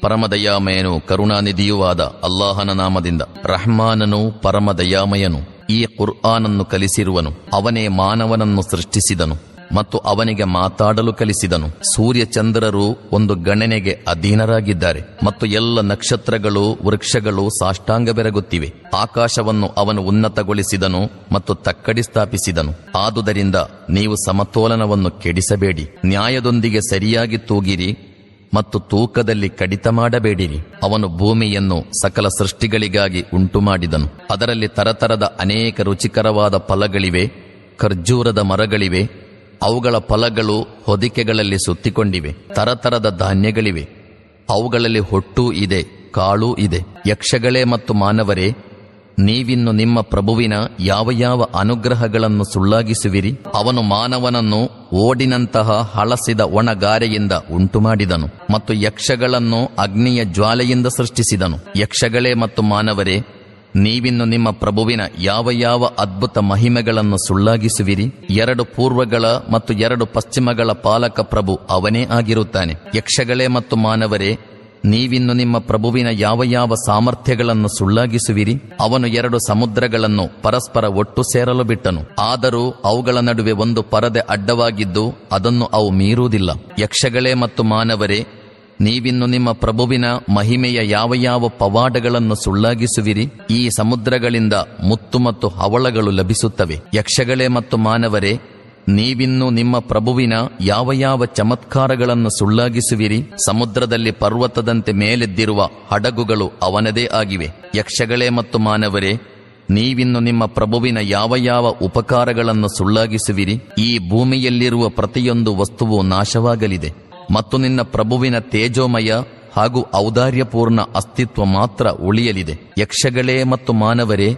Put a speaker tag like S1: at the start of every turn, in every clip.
S1: ಪರಮದಯಾಮಯನು ಕರುಣಾನಿಧಿಯುವಾದ ಅಲ್ಲಾಹನ ನಾಮದಿಂದ ರಹ್ಮಾನನು ಪರಮದಯಾಮಯನು ಈ ಕುರ್ಆನನ್ನು ಕಲಿಸಿರುವನು. ಅವನೇ ಮಾನವನನ್ನು ಸೃಷ್ಟಿಸಿದನು. ಮತ್ತು ಅವನಿಗೆ ಮಾತಾಡಲು ಕಲಿಸಿದನು. ಸೂರ್ಯ ಚಂದ್ರರು ಒಂದು ಗಣನೆಗೆ ಅಧೀನರಾಗಿದ್ದಾರೆ ಮತ್ತು ಎಲ್ಲ ನಕ್ಷತ್ರಗಳು, ವೃಕ್ಷಗಳು ಸಾಷ್ಟಾಂಗ ಬೆರಗುತ್ತಿವೆ. ಆಕಾಶವನ್ನು ಅವನು ಉನ್ನತಗೊಳಿಸಿದನು ಮತ್ತು ತಕ್ಕಡಿ ಸ್ಥಾಪಿಸಿದನು. ಆದುದರಿಂದ ನೀವು ಸಮತೋಲನವನ್ನು ಕೆಡಿಸಬೇಡಿ. ನ್ಯಾಯದೊಂದಿಗೆ ಸರಿಯಾಗಿ ತೂಗಿರಿ ಮತ್ತು ತೂಕದಲ್ಲಿ ಕಡಿತ ಮಾಡಬೇಡಿರಿ. ಅವನು ಭೂಮಿಯನ್ನು ಸಕಲ ಸೃಷ್ಟಿಗಳಿಗಾಗಿ ಉಂಟು ಮಾಡಿದನು ಅದರಲ್ಲಿ ತರತರದ ಅನೇಕ ರುಚಿಕರವಾದ ಫಲಗಳಿವೆ, ಖರ್ಜೂರದ ಮರಗಳಿವೆ ಅವುಗಳ ಫಲಗಳು ಹೊದಿಕೆಗಳಲ್ಲಿ ಸುತ್ತಿಕೊಂಡಿವೆ. ತರತರದ ಧಾನ್ಯಗಳಿವೆ. ಅವುಗಳಲ್ಲಿ ಹೊಟ್ಟೂ ಇದೆ, ಕಾಳೂ ಇದೆ. ಯಕ್ಷಗಳೇ ಮತ್ತು ಮಾನವರೇ, ನೀವಿನ್ನು ನಿಮ್ಮ ಪ್ರಭುವಿನ ಯಾವ ಯಾವ ಅನುಗ್ರಹಗಳನ್ನು ಸುಳ್ಳಾಗಿಸುವಿರಿ? ಅವನು ಮಾನವನನ್ನು ಓಡಿನಂತಹ ಹಳಸಿದ ಒಣಗಾರೆಯಿಂದ ಉಂಟುಮಾಡಿದನು ಮತ್ತು ಯಕ್ಷಗಳನ್ನು ಅಗ್ನಿಯ ಜ್ವಾಲೆಯಿಂದ ಸೃಷ್ಟಿಸಿದನು. ಯಕ್ಷಗಳೇ ಮತ್ತು ಮಾನವರೇ ನೀವಿನ್ನು ನಿಮ್ಮ ಪ್ರಭುವಿನ ಯಾವ ಯಾವ ಅದ್ಭುತ ಮಹಿಮೆಗಳನ್ನು ಸುಳ್ಳಾಗಿಸುವಿರಿ? ಎರಡು ಪೂರ್ವಗಳ ಮತ್ತು ಎರಡು ಪಶ್ಚಿಮಗಳ ಪಾಲಕ ಪ್ರಭು ಅವನೇ ಆಗಿರುತ್ತಾನೆ. ಯಕ್ಷಗಳೇ ಮತ್ತು ಮಾನವರೇ, ನೀವಿನ್ನು ನಿಮ್ಮ ಪ್ರಭುವಿನ ಯಾವ ಯಾವ ಸಾಮರ್ಥ್ಯಗಳನ್ನು ಸುಳ್ಳಾಗಿಸುವಿರಿ? ಅವನು ಎರಡು ಸಮುದ್ರಗಳನ್ನು ಪರಸ್ಪರ ಒಟ್ಟು ಸೇರಲು ಬಿಟ್ಟನು. ಆದರೂ ಅವುಗಳ ನಡುವೆ ಒಂದು ಪರದೆ ಅಡ್ಡವಾಗಿದ್ದು ಅದನ್ನು ಅವು ಮೀರುವುದಿಲ್ಲ. ಯಕ್ಷಗಳೇ ಮತ್ತು ಮಾನವರೇ ನೀವಿನ್ನು ನಿಮ್ಮ ಪ್ರಭುವಿನ ಮಹಿಮೆಯ ಯಾವ ಯಾವ ಪವಾಡಗಳನ್ನು ಸುಳ್ಳಾಗಿಸುವಿರಿ, ಈ ಸಮುದ್ರಗಳಿಂದ ಮುತ್ತು ಮತ್ತು ಹವಳಗಳು ಲಭಿಸುತ್ತವೆ. ಯಕ್ಷಗಳೇ ಮತ್ತು ಮಾನವರೇ, ನೀವಿನ್ನು ನಿಮ್ಮ ಪ್ರಭುವಿನ ಯಾವ ಯಾವ ಚಮತ್ಕಾರಗಳನ್ನು ಸುಳ್ಳಾಗಿಸುವಿರಿ, ಸಮುದ್ರದಲ್ಲಿ ಪರ್ವತದಂತೆ ಮೇಲೆದ್ದಿರುವ ಹಡಗುಗಳು ಅವನದೇ ಆಗಿವೆ. ಯಕ್ಷಗಳೇ ಮತ್ತು ಮಾನವರೇ, ನೀವಿನ್ನು ನಿಮ್ಮ ಪ್ರಭುವಿನ ಯಾವ ಯಾವ ಉಪಕಾರಗಳನ್ನು ಸುಳ್ಳಾಗಿಸುವಿರಿ, ಈ ಭೂಮಿಯಲ್ಲಿರುವ ಪ್ರತಿಯೊಂದು ವಸ್ತುವು ನಾಶವಾಗಲಿದೆ. ಮತ್ತು ನಿನ್ನ ಪ್ರಭುವಿನ ತೇಜೋಮಯ ಹಾಗೂ ಔದಾರ್ಯಪೂರ್ಣ ಅಸ್ತಿತ್ವ ಮಾತ್ರ ಉಳಿಯಲಿದೆ. ಯಕ್ಷಗಳೇ ಮತ್ತು ಮಾನವರೇ,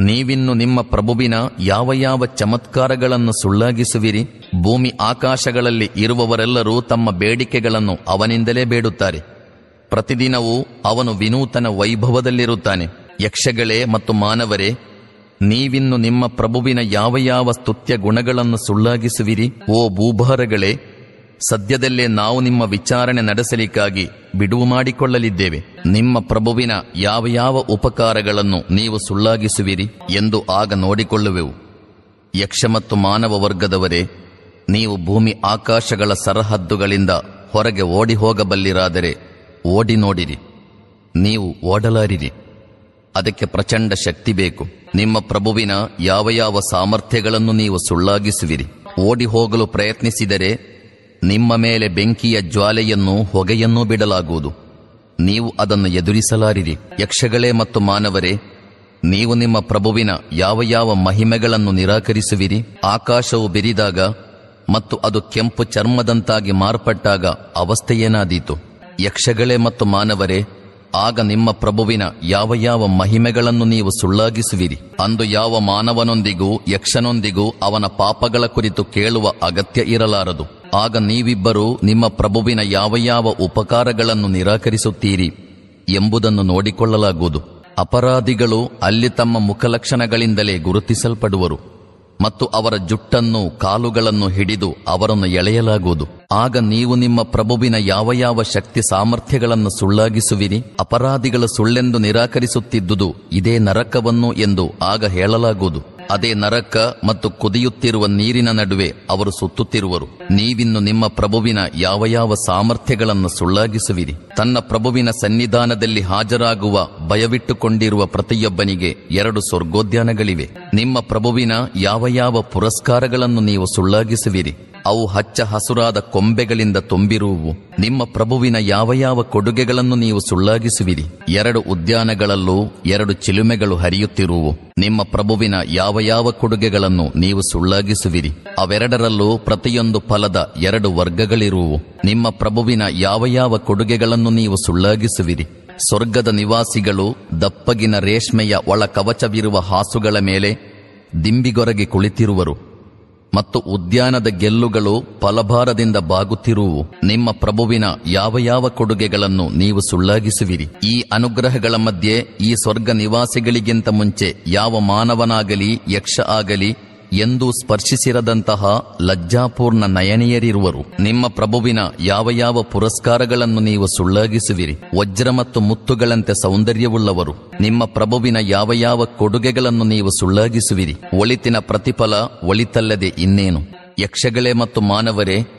S1: ನೀವಿನ್ನು ನಿಮ್ಮ ಪ್ರಭುವಿನ ಯಾವ ಯಾವ ಚಮತ್ಕಾರಗಳನ್ನು ಸುಳ್ಳಾಗಿಸುವಿರಿ? ಭೂಮಿ ಆಕಾಶಗಳಲ್ಲಿ ಇರುವವರೆಲ್ಲರೂ ತಮ್ಮ ಬೇಡಿಕೆಗಳನ್ನು ಅವನಿಂದಲೇ ಬೇಡುತ್ತಾರೆ. ಪ್ರತಿದಿನವೂ ಅವನು ವಿನೂತನ ವೈಭವದಲ್ಲಿರುತ್ತಾನೆ. ಯಕ್ಷಗಳೇ ಮತ್ತು ಮಾನವರೇ, ನೀವಿನ್ನು ನಿಮ್ಮ ಪ್ರಭುವಿನ ಯಾವ ಯಾವ ಸ್ತುತ್ಯ ಗುಣಗಳನ್ನು ಸುಳ್ಳಾಗಿಸುವಿರಿ? ಓ ಭೂಭಾರಗಳೇ ಸದ್ಯದಲ್ಲೇ ನಾವು ನಿಮ್ಮ ವಿಚಾರಣೆ ನಡೆಸಲಿಕ್ಕಾಗಿ ಬಿಡುವು ಮಾಡಿಕೊಳ್ಳಲಿದ್ದೇವೆ. ನಿಮ್ಮ ಪ್ರಭುವಿನ ಯಾವ ಯಾವ ಉಪಕಾರಗಳನ್ನು ನೀವು ಸುಳ್ಳಾಗಿಸುವಿರಿ ಎಂದು ಆಗ ನೋಡಿಕೊಳ್ಳುವೆವು. ಯಕ್ಷ ಮತ್ತು ಮಾನವ ವರ್ಗದವರೇ, ನೀವು ಭೂಮಿ ಆಕಾಶಗಳ ಸರಹದ್ದುಗಳಿಂದ ಹೊರಗೆ ಓಡಿ ಹೋಗಬಲ್ಲಿರಾದರೆ ಓಡಿ ನೋಡಿರಿ. ನೀವು ಓಡಲಾರಿರಿ. ಅದಕ್ಕೆ ಪ್ರಚಂಡ ಶಕ್ತಿ ಬೇಕು. ನಿಮ್ಮ ಪ್ರಭುವಿನ ಯಾವ ಯಾವ ಸಾಮರ್ಥ್ಯಗಳನ್ನು ನೀವು ಸುಳ್ಳಾಗಿಸುವಿರಿ. ಓಡಿ ಹೋಗಲು ಪ್ರಯತ್ನಿಸಿದರೆ ನಿಮ್ಮ ಮೇಲೆ ಬೆಂಕಿಯ ಜ್ವಾಲೆಯನ್ನು ಹೊಗೆಯನ್ನೂ ಬಿಡಲಾಗುವುದು. ನೀವು ಅದನ್ನು ಎದುರಿಸಲಾರಿರಿ. ಯಕ್ಷಗಳೇ ಮತ್ತು ಮಾನವರೇ, ನೀವು ನಿಮ್ಮ ಪ್ರಭುವಿನ ಯಾವ ಯಾವ ಮಹಿಮೆಗಳನ್ನು ನಿರಾಕರಿಸುವಿರಿ? ಆಕಾಶವು ಬಿರಿದಾಗ ಮತ್ತು ಅದು ಕೆಂಪು ಚರ್ಮದಂತಾಗಿ ಮಾರ್ಪಟ್ಟಾಗ ಅವಸ್ಥೆಯೇನಾದೀತು? ಯಕ್ಷಗಳೇ ಮತ್ತು ಮಾನವರೇ, ಆಗ ನಿಮ್ಮ ಪ್ರಭುವಿನ ಯಾವ ಯಾವ ಮಹಿಮೆಗಳನ್ನು ನೀವು ಸುಳ್ಳಾಗಿಸುವಿರಿ? ಅಂದು ಯಾವ ಮಾನವನೊಂದಿಗೂ ಯಕ್ಷನೊಂದಿಗೂ ಅವನ ಪಾಪಗಳ ಕುರಿತು ಕೇಳುವ ಅಗತ್ಯ ಇರಲಾರದು. ಆಗ ನೀವಿಬ್ಬರು ನಿಮ್ಮ ಪ್ರಭುವಿನ ಯಾವ ಯಾವ ಉಪಕಾರಗಳನ್ನು ನಿರಾಕರಿಸುತ್ತೀರಿ ಎಂಬುದನ್ನು ನೋಡಿಕೊಳ್ಳಲಾಗುವುದು. ಅಪರಾಧಿಗಳು ಅಲ್ಲಿ ತಮ್ಮ ಮುಖಲಕ್ಷಣಗಳಿಂದಲೇ ಗುರುತಿಸಲ್ಪಡುವರು ಮತ್ತು ಅವರ ಜುಟ್ಟನ್ನು, ಕಾಲುಗಳನ್ನು ಹಿಡಿದು ಅವರನ್ನು ಎಳೆಯಲಾಗುವುದು. ಆಗ ನೀವು ನಿಮ್ಮ ಪ್ರಭುವಿನ ಯಾವ ಯಾವ ಶಕ್ತಿ ಸಾಮರ್ಥ್ಯಗಳನ್ನು ಸುಳ್ಳಾಗಿಸುವಿರಿ, ಅಪರಾಧಿಗಳು ಸುಳ್ಳೆಂದು ನಿರಾಕರಿಸುತ್ತಿದ್ದುದು ಇದೇ ನರಕವನ್ನು ಎಂದು ಆಗ ಹೇಳಲಾಗುವುದು. ಅದೇ ನರಕ ಮತ್ತು ಕುದಿಯುತ್ತಿರುವ ನೀರಿನ ನಡುವೆ ಅವರು ಸುತ್ತುತ್ತಿರುವರು. ನೀವಿನ್ನು ನಿಮ್ಮ ಪ್ರಭುವಿನ ಯಾವ ಯಾವ ಸಾಮರ್ಥ್ಯಗಳನ್ನು ಸುಳ್ಳಾಗಿಸುವಿರಿ. ತನ್ನ ಪ್ರಭುವಿನ ಸನ್ನಿಧಾನದಲ್ಲಿ ಹಾಜರಾಗುವ, ಭಯವಿಟ್ಟುಕೊಂಡಿರುವ ಪ್ರತಿಯೊಬ್ಬನಿಗೆ ಎರಡು ಸ್ವರ್ಗೋದ್ಯಾನಗಳಿವೆ. ನಿಮ್ಮ ಪ್ರಭುವಿನ ಯಾವ ಯಾವ ಪುರಸ್ಕಾರಗಳನ್ನು ನೀವು ಸುಳ್ಳಾಗಿಸುವಿರಿ. ಅವು ಹಚ್ಚ ಹಸುರಾದ ಕೊಂಬೆಗಳಿಂದ ತುಂಬಿರುವು ನಿಮ್ಮ ಪ್ರಭುವಿನ ಯಾವ ಯಾವ ಕೊಡುಗೆಗಳನ್ನು ನೀವು ಸುಳ್ಳಾಗಿಸುವಿರಿ. ಎರಡು ಉದ್ಯಾನಗಳಲ್ಲೂ ಎರಡು ಚಿಲುಮೆಗಳು ಹರಿಯುತ್ತಿರುವು. ನಿಮ್ಮ ಪ್ರಭುವಿನ ಯಾವ ಯಾವ ಕೊಡುಗೆಗಳನ್ನು ನೀವು ಸುಳ್ಳಾಗಿಸುವಿರಿ. ಅವೆರಡರಲ್ಲೂ ಪ್ರತಿಯೊಂದು ಫಲದ ಎರಡು ವರ್ಗಗಳಿರುವು. ನಿಮ್ಮ ಪ್ರಭುವಿನ ಯಾವ ಯಾವ ಕೊಡುಗೆಗಳನ್ನು ನೀವು ಸುಳ್ಳಾಗಿಸುವಿರಿ. ಸ್ವರ್ಗದ ನಿವಾಸಿಗಳು ದಪ್ಪಗಿನ ರೇಷ್ಮೆಯ ಒಳ ಕವಚವಿರುವ ಹಾಸುಗಳ ಮೇಲೆ ದಿಂಬಿಗೊರಗಿ ಕುಳಿತಿರುವರು. ಮತ್ತು ಉದ್ಯಾನದ ಗೆಲ್ಲುಗಳು ಫಲಭಾರದಿಂದ ಬಾಗುತ್ತಿರುವು. ನಿಮ್ಮ ಪ್ರಭುವಿನ ಯಾವ ಯಾವ ಕೊಡುಗೆಗಳನ್ನು ನೀವು ಸುಳ್ಳಾಗಿಸುವಿರಿ. ಈ ಅನುಗ್ರಹಗಳ ಮಧ್ಯೆ ಈ ಸ್ವರ್ಗ ನಿವಾಸಿಗಳಿಗಿಂತ ಮುಂಚೆ ಯಾವ ಮಾನವನಾಗಲಿ, ಯಕ್ಷ ಆಗಲಿ ಎಂದೂ ಸ್ಪರ್ಶಿಸಿರದಂತಹ ಲಜ್ಜಾಪೂರ್ಣ ನಯನೀಯರಿರುವರು. ನಿಮ್ಮ ಪ್ರಭುವಿನ ಯಾವ ಯಾವ ಪುರಸ್ಕಾರಗಳನ್ನು ನೀವು ಸುಳ್ಳಾಗಿಸುವಿರಿ. ವಜ್ರ ಮತ್ತು ಮುತ್ತುಗಳಂತೆ ಸೌಂದರ್ಯವುಳ್ಳವರು. ನಿಮ್ಮ ಪ್ರಭುವಿನ ಯಾವ ಯಾವ ಕೊಡುಗೆಗಳನ್ನು ನೀವು ಸುಳ್ಳಾಗಿಸುವಿರಿ. ಒಳಿತಿನ ಪ್ರತಿಫಲ ಒಳಿತಲ್ಲದೆ ಇನ್ನೇನು. ಯಕ್ಷಗಳೇ ಮತ್ತು ಮಾನವರೇ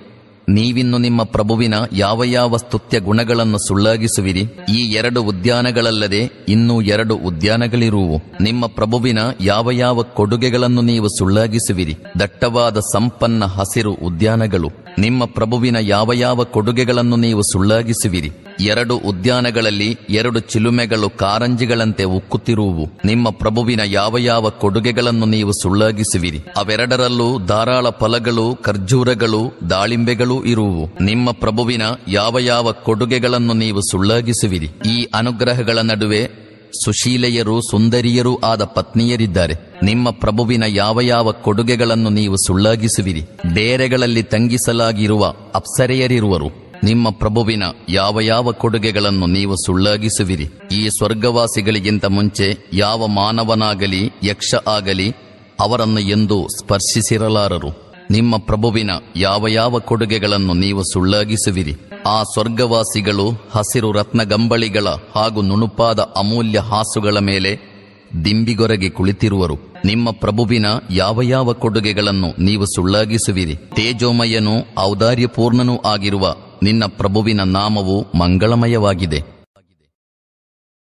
S1: ನೀವಿನ್ನು ನಿಮ್ಮ ಪ್ರಭುವಿನ ಯಾವ ಯಾವ ಸ್ತುತ್ಯ ಗುಣಗಳನ್ನು ಸುಳ್ಳಾಗಿಸುವಿರಿ, ಈ ಎರಡು ಉದ್ಯಾನಗಳಲ್ಲದೆ ಇನ್ನೂ ಎರಡು ಉದ್ಯಾನಗಳಿರುವು. ನಿಮ್ಮ ಪ್ರಭುವಿನ ಯಾವ ಯಾವ ಕೊಡುಗೆಗಳನ್ನು ನೀವು ಸುಳ್ಳಾಗಿಸುವಿರಿ, ದಟ್ಟವಾದ ಸಂಪನ್ನ ಹಸಿರು ಉದ್ಯಾನಗಳು. ನಿಮ್ಮ ಪ್ರಭುವಿನ ಯಾವ ಯಾವ ಕೊಡುಗೆಗಳನ್ನು ನೀವು ಸುಳ್ಳಾಗಿಸುವಿರಿ? ಎರಡು ಉದ್ಯಾನಗಳಲ್ಲಿ ಎರಡು ಚಿಲುಮೆಗಳು ಕಾರಂಜಿಗಳಂತೆ ಉಕ್ಕುತ್ತಿರುವು ನಿಮ್ಮ ಪ್ರಭುವಿನ ಯಾವ ಯಾವ ಕೊಡುಗೆಗಳನ್ನು ನೀವು ಸುಳ್ಳಾಗಿಸುವಿರಿ? ಅವೆರಡರಲ್ಲೂ ಧಾರಾಳ ಫಲಗಳು, ಖರ್ಜೂರಗಳು, ದಾಳಿಂಬೆಗಳೂ ಇರುವು. ನಿಮ್ಮ ಪ್ರಭುವಿನ ಯಾವ ಯಾವ ಕೊಡುಗೆಗಳನ್ನು ನೀವು ಸುಳ್ಳಾಗಿಸುವಿರಿ? ಈ ಅನುಗ್ರಹಗಳ ನಡುವೆ ಸುಶೀಲೆಯರು, ಸುಂದರಿಯರೂ ಆದ ಪತ್ನಿಯರಿದ್ದಾರೆ. ನಿಮ್ಮ ಪ್ರಭುವಿನ ಯಾವ ಯಾವ ಕೊಡುಗೆಗಳನ್ನು ನೀವು ಸುಳ್ಳಾಗಿಸುವಿರಿ? ಡೇರೆಗಳಲ್ಲಿ ತಂಗಿಸಲಾಗಿರುವ ಅಪ್ಸರೆಯರಿರುವರು. ನಿಮ್ಮ ಪ್ರಭುವಿನ ಯಾವ ಯಾವ ಕೊಡುಗೆಗಳನ್ನು ನೀವು ಸುಳ್ಳಾಗಿಸುವಿರಿ? ಈ ಸ್ವರ್ಗವಾಸಿಗಳಿಗಿಂತ ಮುಂಚೆ ಯಾವ ಮಾನವನಾಗಲಿ, ಯಕ್ಷ ಆಗಲಿ, ಅವರನ್ನು ಎಂದೂ ಸ್ಪರ್ಶಿಸಿರಲಾರರು. ನಿಮ್ಮ ಪ್ರಭುವಿನ ಯಾವ ಯಾವ ಕೊಡುಗೆಗಳನ್ನು ನೀವು ಸುಳ್ಳಾಗಿಸುವಿರಿ? ಆ ಸ್ವರ್ಗವಾಸಿಗಳು, ಹಸಿರು ರತ್ನಗಂಬಳಿಗಳ ಹಾಗೂ ನುಣುಪಾದ ಅಮೂಲ್ಯ ಹಾಸುಗಳ ಮೇಲೆ ದಿಂಬಿಗೊರಗಿ ಕುಳಿತಿರುವರು. ನಿಮ್ಮ ಪ್ರಭುವಿನ ಯಾವ ಯಾವ ಕೊಡುಗೆಗಳನ್ನು ನೀವು ಸುಳ್ಳಾಗಿಸುವಿರಿ? ತೇಜೋಮಯನೂ ಔದಾರ್ಯಪೂರ್ಣನೂ ಆಗಿರುವ ನಿನ್ನ ಪ್ರಭುವಿನ ನಾಮವು ಮಂಗಳಮಯವಾಗಿದೆ.